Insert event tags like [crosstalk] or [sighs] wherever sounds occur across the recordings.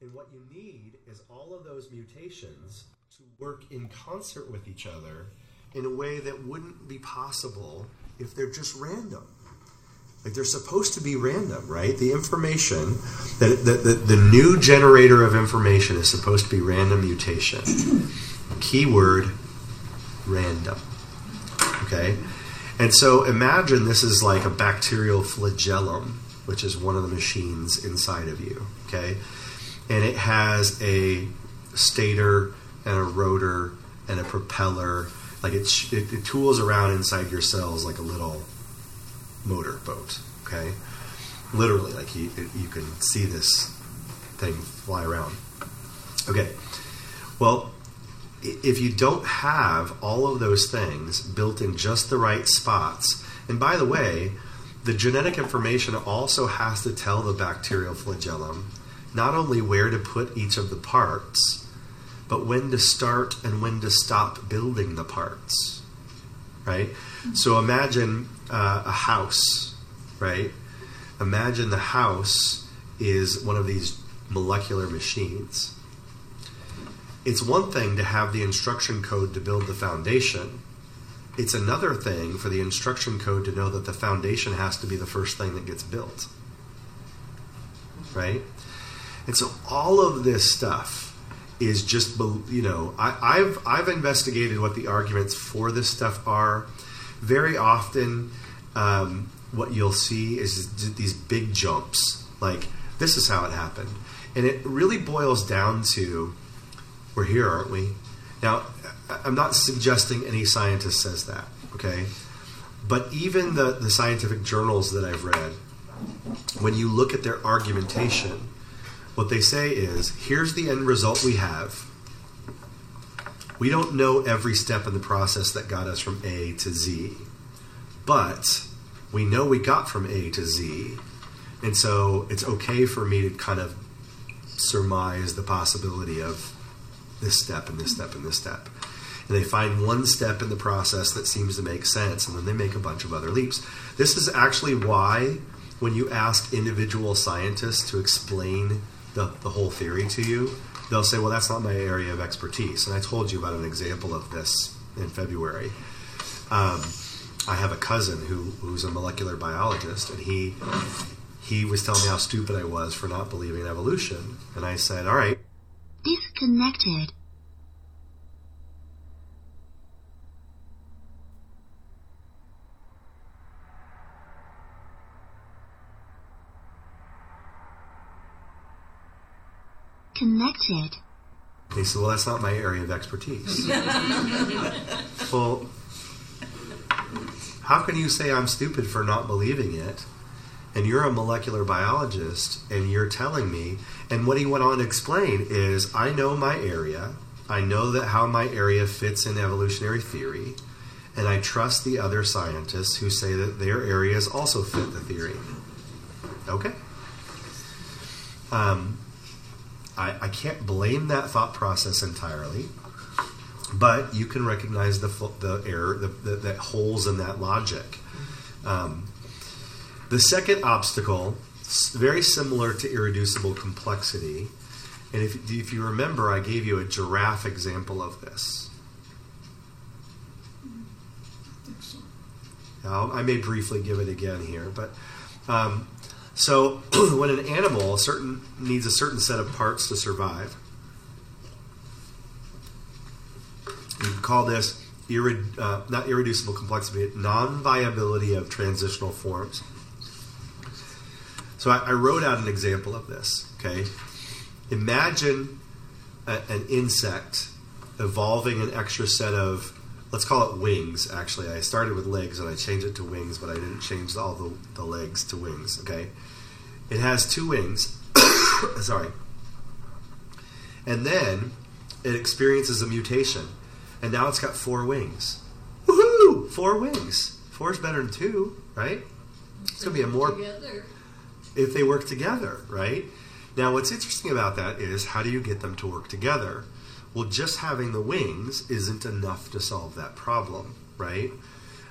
And what you need is all of those mutations to work in concert with each other in a way that wouldn't be possible if they're just random. Like they're supposed to be random, right? The information, that the, the, the new generator of information is supposed to be random mutation. Keyword random. Okay? And so imagine this is like a bacterial flagellum, which is one of the machines inside of you. Okay? And it has a stator and a rotor and a propeller. Like it, it, it tools around inside your cells like a little motor boat. Okay? Literally, like you, you can see this thing fly around. Okay. Well, if you don't have all of those things built in just the right spots, and by the way, the genetic information also has to tell the bacterial flagellum not only where to put each of the parts, but when to start and when to stop building the parts. Right? So imagine uh, a house, right? Imagine the house is one of these molecular machines it's one thing to have the instruction code to build the foundation. It's another thing for the instruction code to know that the foundation has to be the first thing that gets built. Right? And so all of this stuff is just you know I, have I've investigated what the arguments for this stuff are. Very often, um, what you'll see is these big jumps. Like this is how it happened, and it really boils down to we're here, aren't we? Now, I'm not suggesting any scientist says that, okay? But even the, the scientific journals that I've read, when you look at their argumentation, what they say is here's the end result we have. We don't know every step in the process that got us from A to Z, but we know we got from A to Z. And so it's okay for me to kind of surmise the possibility of this step and this step and this step. And they find one step in the process that seems to make sense, and then they make a bunch of other leaps. This is actually why, when you ask individual scientists to explain the, the whole theory to you, they'll say, Well, that's not my area of expertise. And I told you about an example of this in February. Um, I have a cousin who, who's a molecular biologist, and he he was telling me how stupid I was for not believing in evolution. And I said, All right, Disconnected. Connected. He said, Well, that's not my area of expertise. [laughs] well, how can you say I'm stupid for not believing it? And you're a molecular biologist, and you're telling me and what he went on to explain is I know my area, I know that how my area fits in evolutionary theory, and I trust the other scientists who say that their areas also fit the theory. Okay. Um, I, I can't blame that thought process entirely, but you can recognize the the error, the, the, the holes in that logic. Um, the second obstacle very similar to irreducible complexity. And if, if you remember, I gave you a giraffe example of this. Now, I may briefly give it again here, but um, so [clears throat] when an animal certain needs a certain set of parts to survive, you call this uh, not irreducible complexity, non-viability of transitional forms. So I, I wrote out an example of this. Okay, imagine a, an insect evolving an extra set of let's call it wings actually i started with legs and i changed it to wings but i didn't change all the, the legs to wings okay it has two wings [coughs] sorry and then it experiences a mutation and now it's got four wings woohoo four wings four is better than two right it's going to be a more together if they work together, right? Now, what's interesting about that is how do you get them to work together? Well, just having the wings isn't enough to solve that problem, right?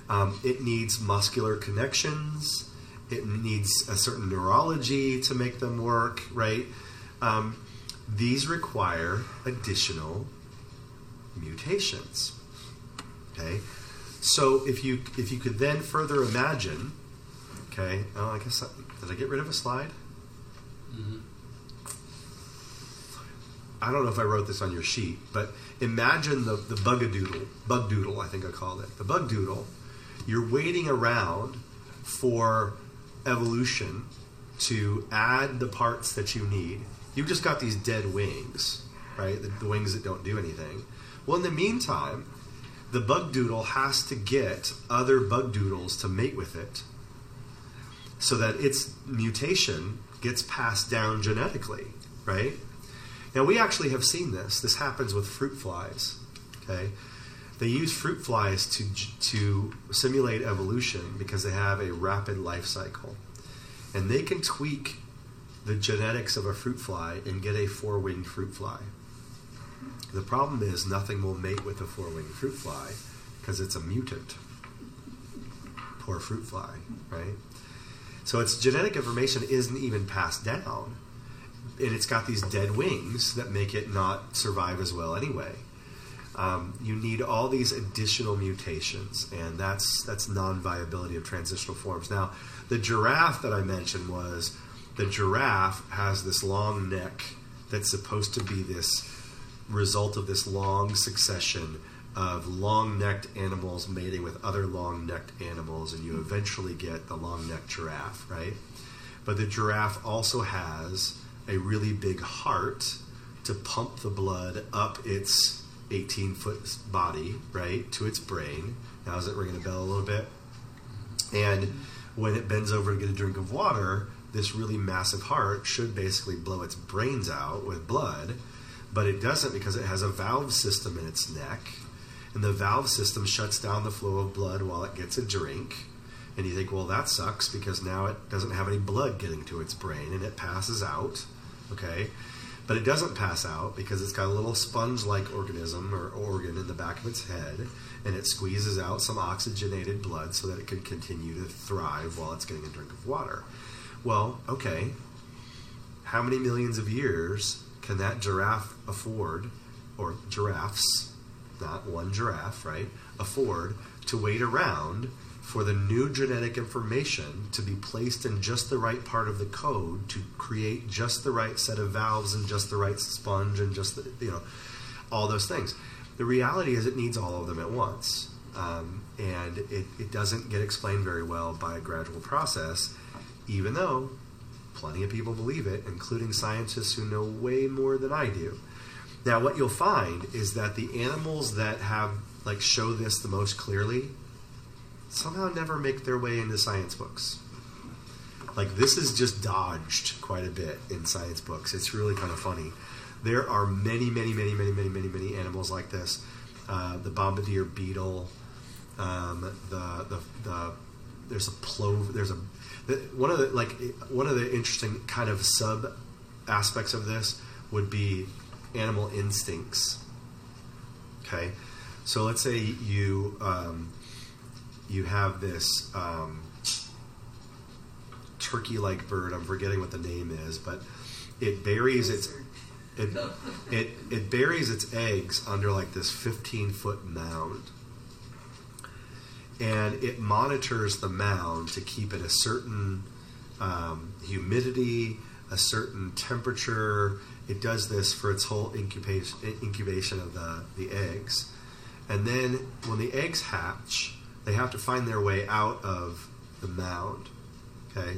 Um, it needs muscular connections. It needs a certain neurology to make them work, right? Um, these require additional mutations. Okay, so if you if you could then further imagine, okay, oh, I guess I, did I get rid of a slide? Mm-hmm. I don't know if I wrote this on your sheet, but imagine the, the bugadoodle, bug doodle, I think I called it. The bug doodle, you're waiting around for evolution to add the parts that you need. You've just got these dead wings, right? The, the wings that don't do anything. Well, in the meantime, the bug doodle has to get other bug doodles to mate with it so that its mutation gets passed down genetically, right? Now we actually have seen this. This happens with fruit flies. Okay, they use fruit flies to to simulate evolution because they have a rapid life cycle, and they can tweak the genetics of a fruit fly and get a four winged fruit fly. The problem is nothing will mate with a four winged fruit fly because it's a mutant. Poor fruit fly, right? So its genetic information isn't even passed down and it's got these dead wings that make it not survive as well anyway. Um, you need all these additional mutations, and that's that's non-viability of transitional forms. Now, the giraffe that I mentioned was the giraffe has this long neck that's supposed to be this result of this long succession of long-necked animals mating with other long-necked animals, and you eventually get the long-necked giraffe, right? But the giraffe also has a really big heart to pump the blood up its 18 foot body, right, to its brain. Now, is it ringing a bell a little bit? And when it bends over to get a drink of water, this really massive heart should basically blow its brains out with blood, but it doesn't because it has a valve system in its neck. And the valve system shuts down the flow of blood while it gets a drink. And you think, well, that sucks because now it doesn't have any blood getting to its brain and it passes out okay? But it doesn't pass out because it's got a little sponge like organism or organ in the back of its head, and it squeezes out some oxygenated blood so that it can continue to thrive while it's getting a drink of water. Well, okay, how many millions of years can that giraffe afford, or giraffes, not one giraffe, right, afford to wait around for the new genetic information to be placed in just the right part of the code to create just the right set of valves and just the right sponge and just the, you know all those things. The reality is it needs all of them at once, um, and it, it doesn't get explained very well by a gradual process, even though plenty of people believe it, including scientists who know way more than I do. Now, what you'll find is that the animals that have like show this the most clearly somehow never make their way into science books. Like this is just dodged quite a bit in science books. It's really kind of funny. There are many, many, many, many, many, many, many animals like this. Uh, the bombardier beetle, um, the, the the there's a plover. There's a the, one of the like one of the interesting kind of sub aspects of this would be animal instincts. Okay, so let's say you um, you have this um, turkey-like bird. I'm forgetting what the name is, but it buries its it, it it buries its eggs under like this 15 foot mound, and it monitors the mound to keep it a certain um, humidity, a certain temperature. It does this for its whole incubation incubation of the the eggs, and then when the eggs hatch they have to find their way out of the mound. Okay?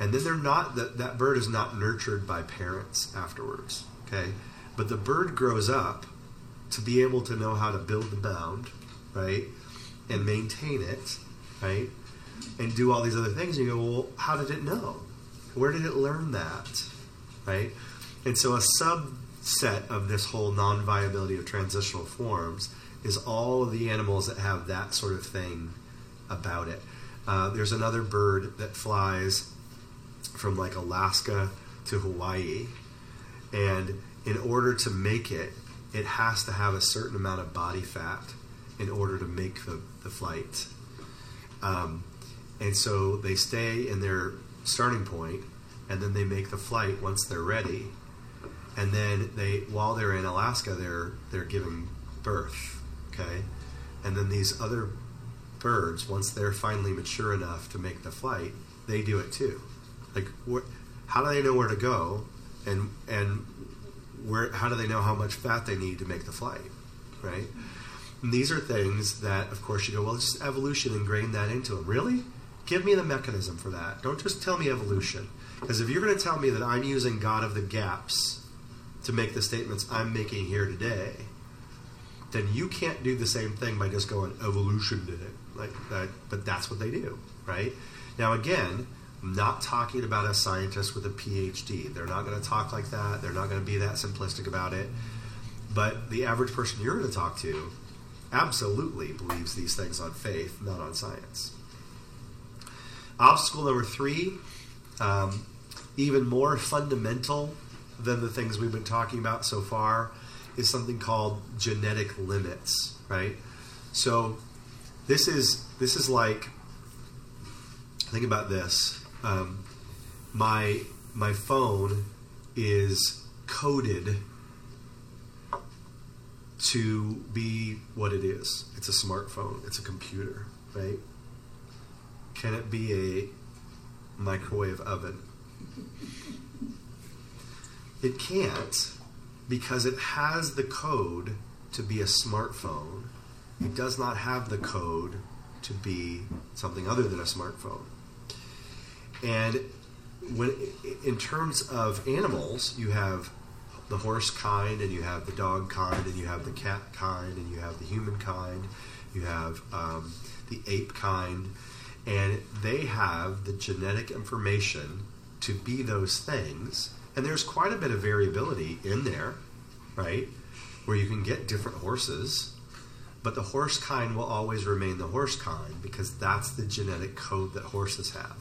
And then they're not that that bird is not nurtured by parents afterwards. Okay? But the bird grows up to be able to know how to build the mound, right? And maintain it, right? And do all these other things. And you go, well, how did it know? Where did it learn that? Right? And so a subset of this whole non viability of transitional forms is all of the animals that have that sort of thing about it. Uh, there's another bird that flies from like Alaska to Hawaii, and in order to make it, it has to have a certain amount of body fat in order to make the, the flight. Um, and so they stay in their starting point, and then they make the flight once they're ready. and then they while they're in Alaska, they're they're giving birth. Okay, and then these other birds, once they're finally mature enough to make the flight, they do it too. Like, wh- how do they know where to go, and and where? How do they know how much fat they need to make the flight? Right. And these are things that, of course, you go, well, just evolution ingrained that into them. Really? Give me the mechanism for that. Don't just tell me evolution. Because if you're going to tell me that I'm using God of the gaps to make the statements I'm making here today, then you can't do the same thing by just going evolution did it like that. But that's what they do, right? Now again, I'm not talking about a scientist with a PhD. They're not going to talk like that. They're not going to be that simplistic about it. But the average person you're going to talk to absolutely believes these things on faith, not on science. Obstacle number three, um, even more fundamental than the things we've been talking about so far, is something called genetic limits, right? So this is this is like think about this. Um, my my phone is coded to be what it is. It's a smartphone. It's a computer, right? Can it be a microwave oven? It can't because it has the code to be a smartphone. It does not have the code to be something other than a smartphone. And when, in terms of animals, you have the horse kind, and you have the dog kind, and you have the cat kind, and you have the human kind, you have um, the ape kind, and they have the genetic information to be those things. And there's quite a bit of variability in there, right? Where you can get different horses, but the horse kind will always remain the horse kind because that's the genetic code that horses have.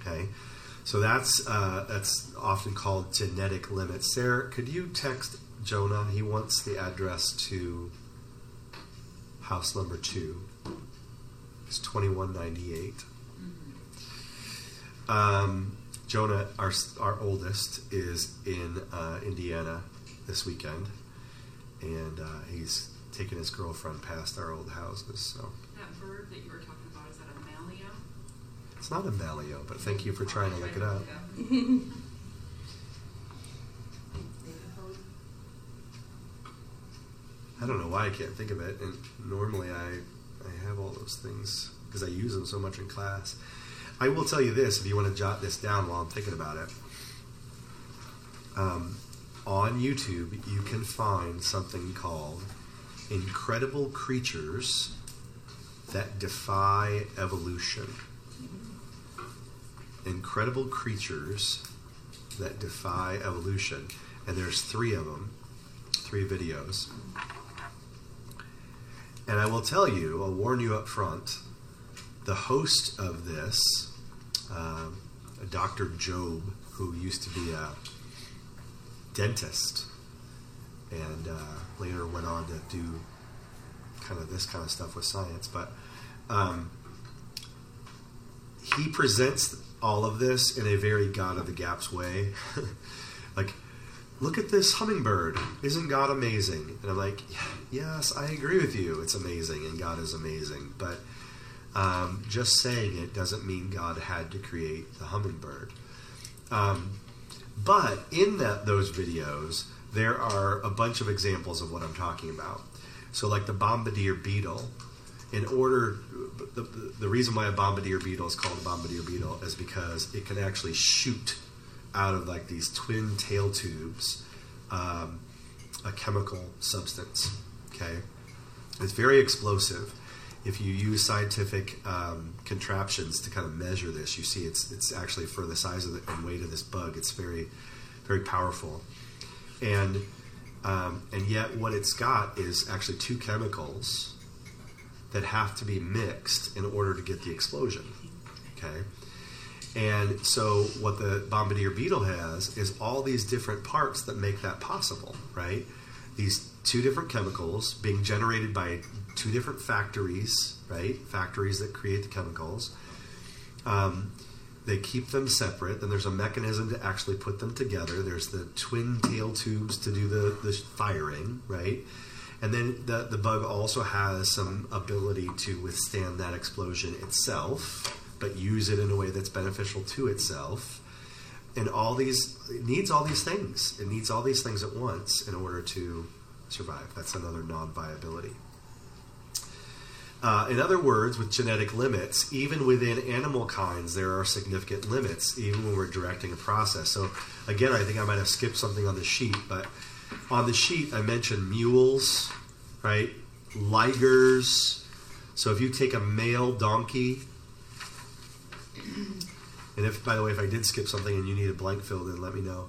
Okay, so that's uh, that's often called genetic limits. Sarah, could you text Jonah? He wants the address to house number two. It's twenty one ninety eight. Um, Jonah, our our oldest, is in uh, Indiana this weekend, and uh, he's taking his girlfriend past our old houses. So That bird that you were talking about, is that a maleo? it's not a maleo, but thank you for trying to look it up. [laughs] [laughs] I don't know why I can't think of it, and normally I I have all those things because I use them so much in class. I will tell you this if you want to jot this down while I'm thinking about it. Um, on YouTube, you can find something called Incredible Creatures That Defy Evolution. Incredible Creatures That Defy Evolution. And there's three of them, three videos. And I will tell you, I'll warn you up front, the host of this, um, Dr. Jobe, who used to be a dentist and uh, later went on to do kind of this kind of stuff with science, but um, he presents all of this in a very God of the Gaps way. [laughs] like, look at this hummingbird. Isn't God amazing? And I'm like, yes, I agree with you. It's amazing, and God is amazing. But um, just saying it doesn't mean God had to create the hummingbird. Um, but in that those videos, there are a bunch of examples of what I'm talking about. So, like the bombardier beetle, in order, the, the, reason why a bombardier beetle is called a bombardier beetle is because it can actually shoot out of like these twin tail tubes um, a chemical substance. Okay, it's very explosive. If you use scientific um, contraptions to kind of measure this, you see it's it's actually for the size of the and weight of this bug, it's very very powerful, and um, and yet what it's got is actually two chemicals that have to be mixed in order to get the explosion. Okay. And so, what the bombardier beetle has is all these different parts that make that possible, right? These two different chemicals being generated by two different factories, right? Factories that create the chemicals. Um, they keep them separate. Then there's a mechanism to actually put them together. There's the twin tail tubes to do the, the firing, right? And then the, the bug also has some ability to withstand that explosion itself, but use it in a way that's beneficial to itself. And all these, it needs all these things. It needs all these things at once in order to survive. That's another non viability. Uh, in other words, with genetic limits, even within animal kinds, there are significant limits, even when we're directing a process. So, again, I think I might have skipped something on the sheet, but on the sheet, I mentioned mules, right? Ligers. So, if you take a male donkey, and if, by the way, if I did skip something and you need a blank filled in, let me know.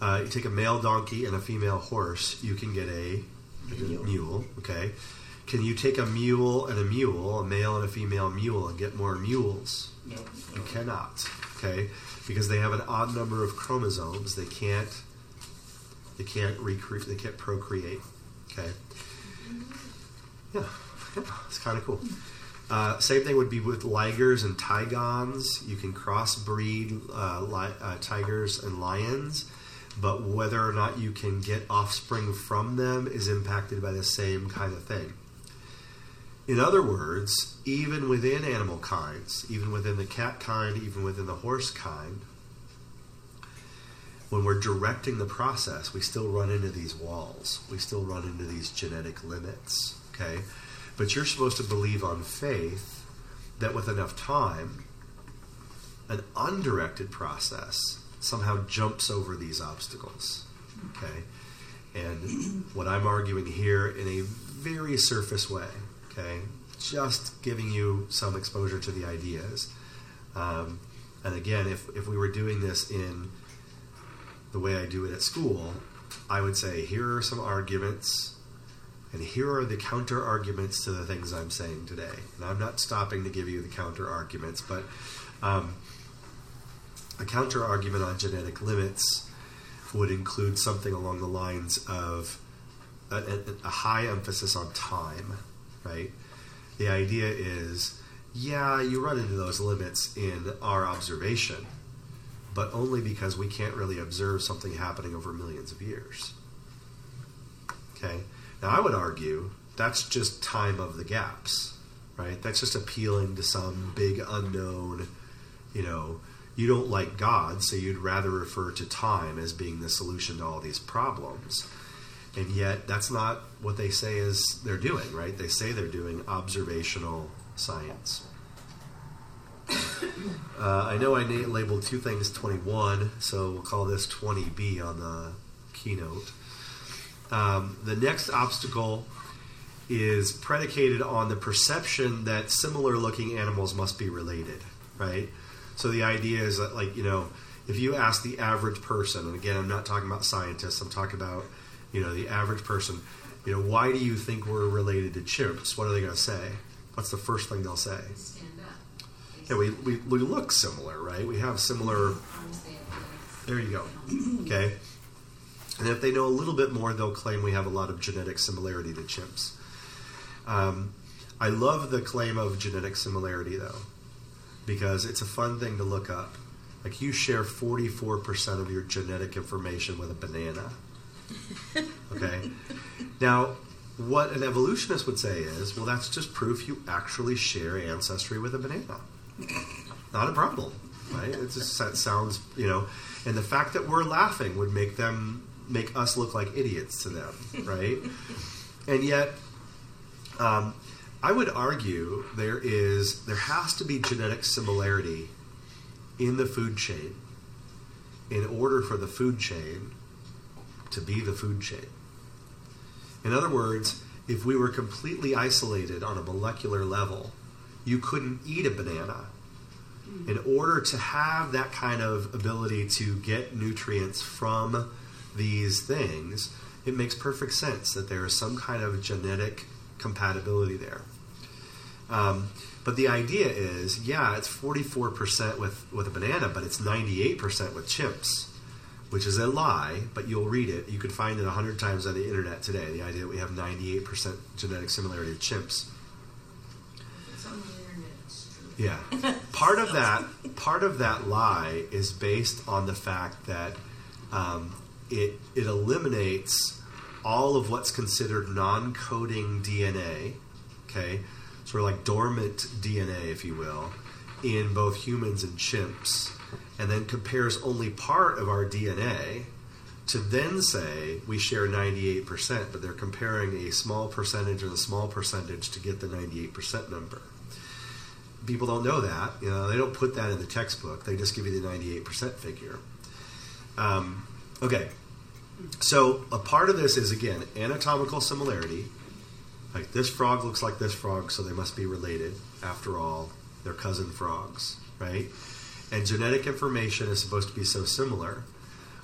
Uh, you take a male donkey and a female horse, you can get a mule. mule okay? Can you take a mule and a mule, a male and a female mule, and get more mules? No. You cannot, okay? Because they have an odd number of chromosomes. They can't. They can't recreate. They can't procreate. Okay. Yeah, yeah [laughs] it's kind of cool. Uh, same thing would be with ligers and tigons. You can crossbreed uh, li- uh, tigers and lions, but whether or not you can get offspring from them is impacted by the same kind of thing. In other words, even within animal kinds, even within the cat kind, even within the horse kind, when we're directing the process, we still run into these walls. We still run into these genetic limits. Okay? But you're supposed to believe on faith that with enough time, an undirected process somehow jumps over these obstacles. Okay? And what I'm arguing here in a very surface way, okay, just giving you some exposure to the ideas. Um, and again, if, if we were doing this in the way I do it at school, I would say, here are some arguments, and here are the counter arguments to the things I'm saying today. And I'm not stopping to give you the counter arguments, but um, a counter argument on genetic limits would include something along the lines of a, a, a high emphasis on time, right? The idea is, yeah, you run into those limits in our observation, but only because we can't really observe something happening over millions of years. Okay? Now, I would argue that's just time of the gaps, right? That's just appealing to some big unknown, you know, you don't like God, so you'd rather refer to time as being the solution to all these problems. And yet, that's not what they say is they're doing, right? They say they're doing observational science. Uh, I know I labeled two things 21, so we'll call this 20B on the keynote. Um, the next obstacle is predicated on the perception that similar looking animals must be related, right? So the idea is that, like, you know, if you ask the average person, and again, I'm not talking about scientists, I'm talking about, you know, the average person, you know, why do you think we're related to chimps? What are they going to say? What's the first thing they'll say? Stand up. Yeah, we, we, we look similar, right? We have similar. Arms, they have legs. There you go. Okay. And if they know a little bit more, they'll claim we have a lot of genetic similarity to chimps. Um, I love the claim of genetic similarity, though, because it's a fun thing to look up. Like you share 44% of your genetic information with a banana. [laughs] Okay? Now, what an evolutionist would say is, well, that's just proof you actually share ancestry with a banana. Not a problem, right? It just sounds, you know, and the fact that we're laughing would make them make us look like idiots to them, right? and yet, um, I would argue there is there has to be genetic similarity in the food chain in order for the food chain to be the food chain. In other words, if we were completely isolated on a molecular level, you couldn't eat a banana. In order to have that kind of ability to get nutrients from these things, it makes perfect sense that there is some kind of genetic compatibility there. Um, but the idea is, yeah, it's 44% with, with a banana, but it's 98% with chimps, which is a lie, but you'll read it. You can find it 100 times on the internet today, the idea that we have 98% genetic similarity to chimps—it's on the internet, it's true. Yeah. [laughs] Part of that part of that lie is based on the fact that um, it it eliminates all of what's considered non-coding DNA. Okay, sort of like dormant DNA, if you will, in both humans and chimps, and then compares only part of our DNA to then say we share 98%, but they're comparing a small percentage and a small percentage to get the 98% number people don't know that. You know, they don't put that in the textbook. They just give you the 98% figure. Um, okay, so a part of this is again anatomical similarity. Like this frog looks like this frog, so they must be related. After all, they're cousin frogs, right? And genetic information is supposed to be so similar.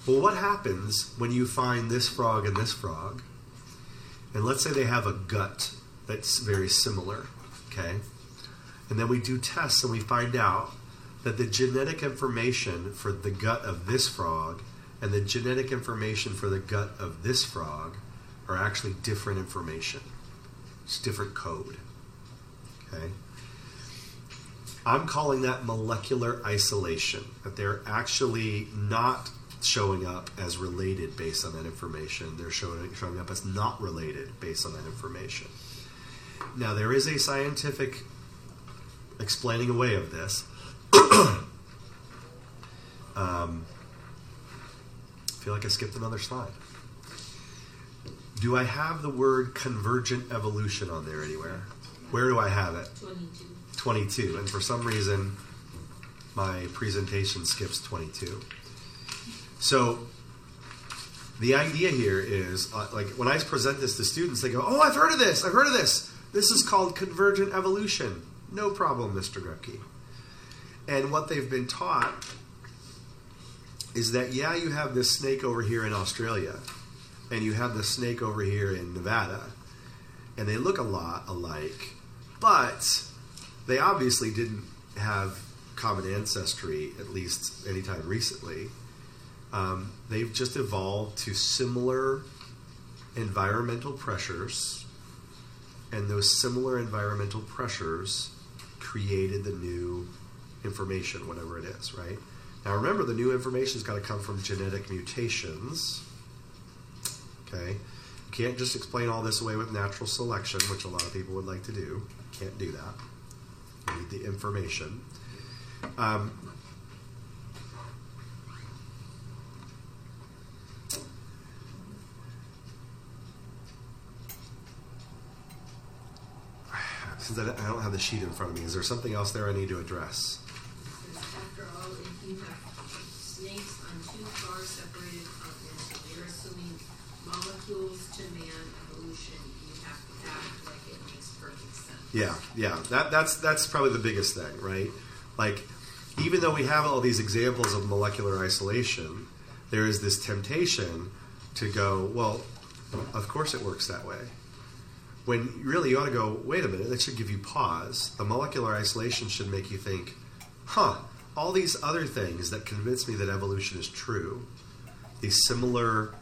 Well, what happens when you find this frog and this frog? And let's say they have a gut that's very similar, okay? And then we do tests and we find out that the genetic information for the gut of this frog and the genetic information for the gut of this frog are actually different information. It's different code. Okay? I'm calling that molecular isolation, that they're actually not showing up as related based on that information. They're showing, showing up as not related based on that information. Now, there is a scientific explaining away of this. [coughs] um, feel like I skipped another slide. Do I have the word convergent evolution on there anywhere? Where do I have it? 22. 22. And for some reason, my presentation skips 22. So the idea here is uh, like when I present this to students, they go, Oh, I've heard of this. I've heard of this. This is called convergent evolution. No problem, Mr. Grepke. And what they've been taught is that, yeah, you have this snake over here in Australia, and you have this snake over here in Nevada, and they look a lot alike, but they obviously didn't have common ancestry, at least anytime recently. Um, they've just evolved to similar environmental pressures, and those similar environmental pressures created the new information, whatever it is, right? Now remember, the new information's got to come from genetic mutations. Okay? You can't just explain all this away with natural selection, which a lot of people would like to do. Can't do that. You need the information. Um, [sighs] since I don't have the sheet in front of me, is there something else there I need to address? To man evolution, you have to act like it makes perfect sense. Yeah, yeah. That that's that's probably the biggest thing, right? Like, even though we have all these examples of molecular isolation, there is this temptation to go, well, of course it works that way. When really you ought to go, wait a minute, that should give you pause. The molecular isolation should make you think, huh, all these other things that convince me that evolution is true, these similar,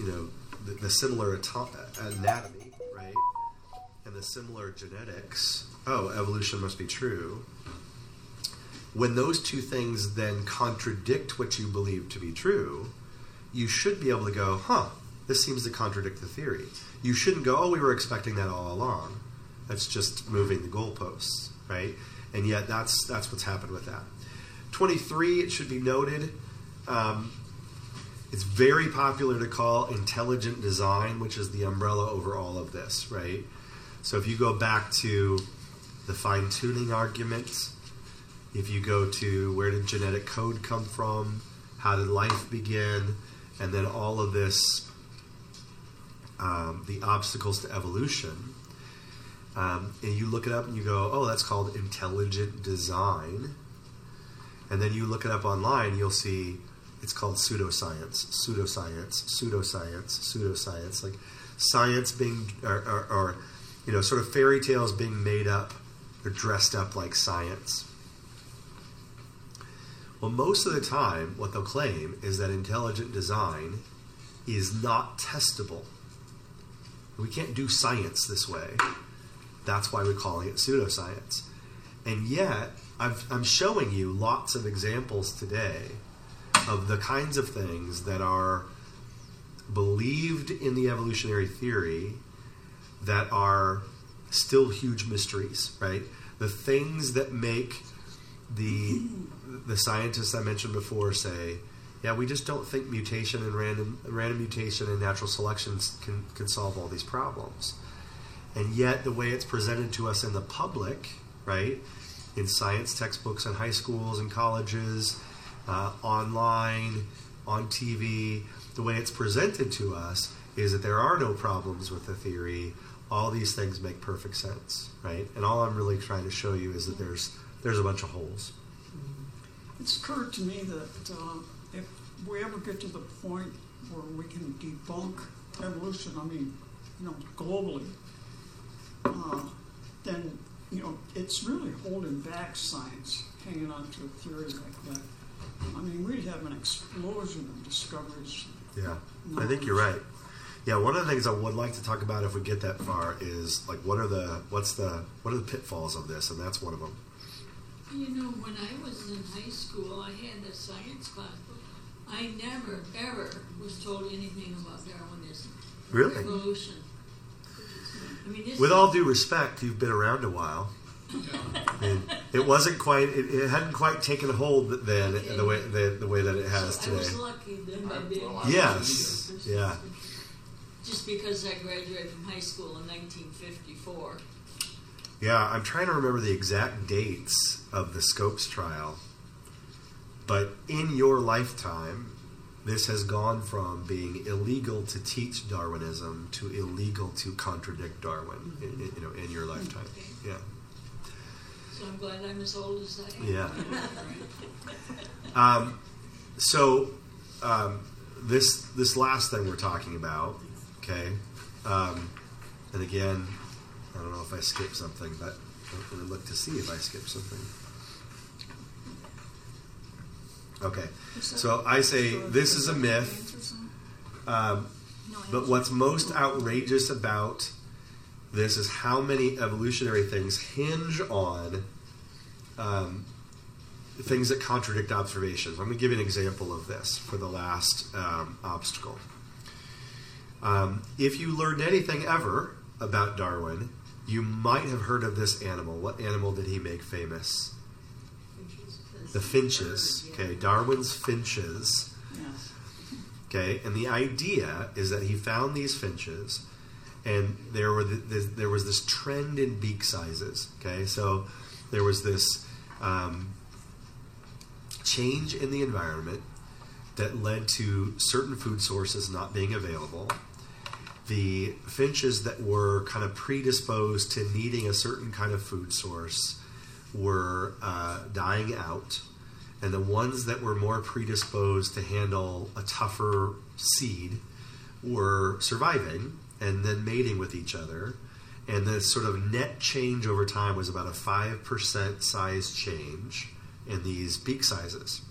you know, the, the similar ato- anatomy, right? And the similar genetics, oh, evolution must be true. When those two things then contradict what you believe to be true, you should be able to go, huh, this seems to contradict the theory. You shouldn't go, oh, we were expecting that all along. That's just moving the goalposts, right? And yet that's that's what's happened with that. 23, it should be noted, um, it's very popular to call intelligent design, which is the umbrella over all of this, right? So if you go back to the fine tuning argument, if you go to where did genetic code come from, how did life begin, and then all of this, um, the obstacles to evolution, um, and you look it up and you go, oh, that's called intelligent design. And then you look it up online, you'll see it's called pseudoscience, pseudoscience, pseudoscience, pseudoscience. Like science being, or, or, or you know, sort of fairy tales being made up or dressed up like science. Well, most of the time, what they'll claim is that intelligent design is not testable. We can't do science this way. That's why we're calling it pseudoscience. And yet, I've, I'm showing you lots of examples today of the kinds of things that are believed in the evolutionary theory that are still huge mysteries, right? The things that make the the scientists I mentioned before say, yeah, we just don't think mutation and random random mutation and natural selection can can solve all these problems. And yet the way it's presented to us in the public, right? In science textbooks in high schools and colleges, uh, online, on TV, the way it's presented to us is that there are no problems with the theory. All these things make perfect sense, right? And all I'm really trying to show you is that there's there's a bunch of holes. It's occurred to me that uh, if we ever get to the point where we can debunk evolution, I mean, you know, globally, uh, then you know it's really holding back science, hanging on to a theory like that. I mean, we'd have an explosion of discoveries. Yeah, I think you're right. Yeah, one of the things I would like to talk about if we get that far is like what are the what's the what are the pitfalls of this, and that's one of them. You know, when I was in high school, I had a science class, I never, ever was told anything about Darwinism. Really? Evolution. I mean, With all due respect, you've been around a while. And it wasn't quite. It, it hadn't quite taken hold then the way the, the way that it has so I was today. lucky then I did. Yes. Yeah. Just because I graduated from high school in 1954. Yeah, I'm trying to remember the exact dates of the Scopes trial. But in your lifetime, this has gone from being illegal to teach Darwinism to illegal to contradict Darwin. Mm-hmm. In, in- you know, in your lifetime. Yeah. So I'm glad I'm as old as I am. Yeah. [laughs] Um, so um, this this last thing we're talking about, okay, um, and again, I don't know if I skipped something, but I'm going to look to see if I skipped something. Okay, so I say this is a myth, um, but what's most outrageous about this is how many evolutionary things hinge on um, things that contradict observations. I'm going to give you an example of this for the last um, obstacle. Um, if you learned anything ever about Darwin, you might have heard of this animal. What animal did he make famous? The finches. Okay, Darwin's finches. Yes. Okay, and the idea is that he found these finches, and there were the, there was this trend in beak sizes. Okay, so there was this um, change in the environment that led to certain food sources not being available. The finches that were kind of predisposed to needing a certain kind of food source were uh, dying out, and the ones that were more predisposed to handle a tougher seed were surviving and then mating with each other. And the sort of net change over time was about a 5% size change in these beak sizes.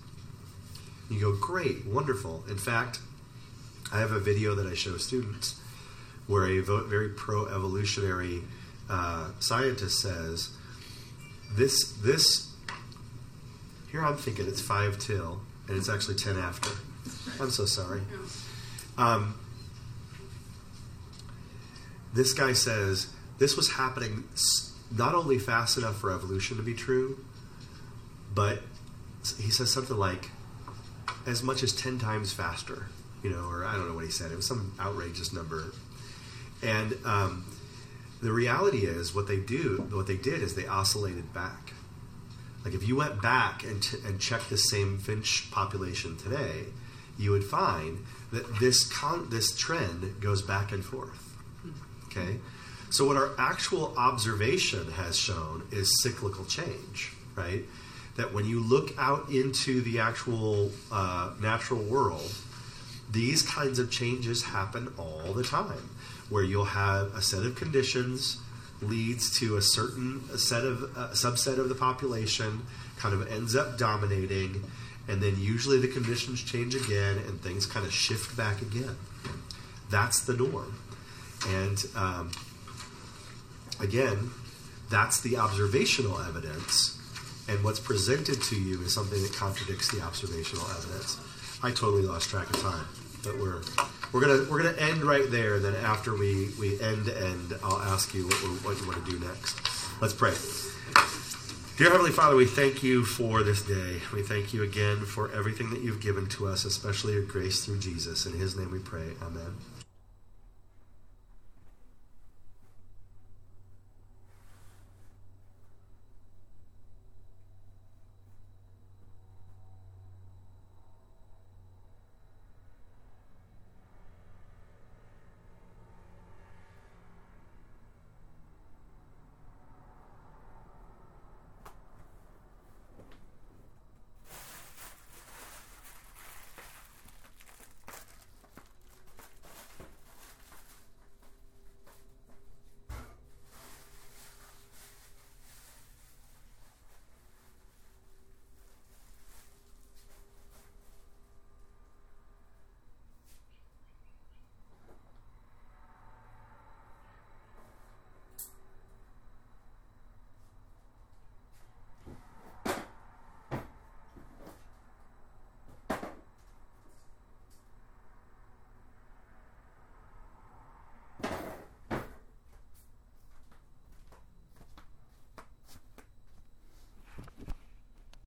You go, great, wonderful. In fact, I have a video that I show students where a vo- very pro evolutionary uh, scientist says, this, this, here I'm thinking it's 5 till, and it's actually 10 after. I'm so sorry. Um, this guy says this was happening not only fast enough for evolution to be true, but he says something like as much as 10 times faster, you know, or I don't know what he said. It was some outrageous number. And um, the reality is, what they do, what they did is they oscillated back. Like if you went back and, t- and checked the same finch population today, you would find that this con- this trend goes back and forth. Okay, so what our actual observation has shown is cyclical change, right? That when you look out into the actual uh, natural world, these kinds of changes happen all the time, where you'll have a set of conditions leads to a certain set of subset of the population kind of ends up dominating and then usually the conditions change again and things kind of shift back again. That's the norm and um, again, that's the observational evidence, and what's presented to you is something that contradicts the observational evidence. I totally lost track of time, but we're we're gonna we're gonna end right there. And then after we we end end, I'll ask you what, what you want to do next. Let's pray. Dear Heavenly Father, we thank you for this day. We thank you again for everything that you've given to us, especially your grace through Jesus. In His name we pray. Amen.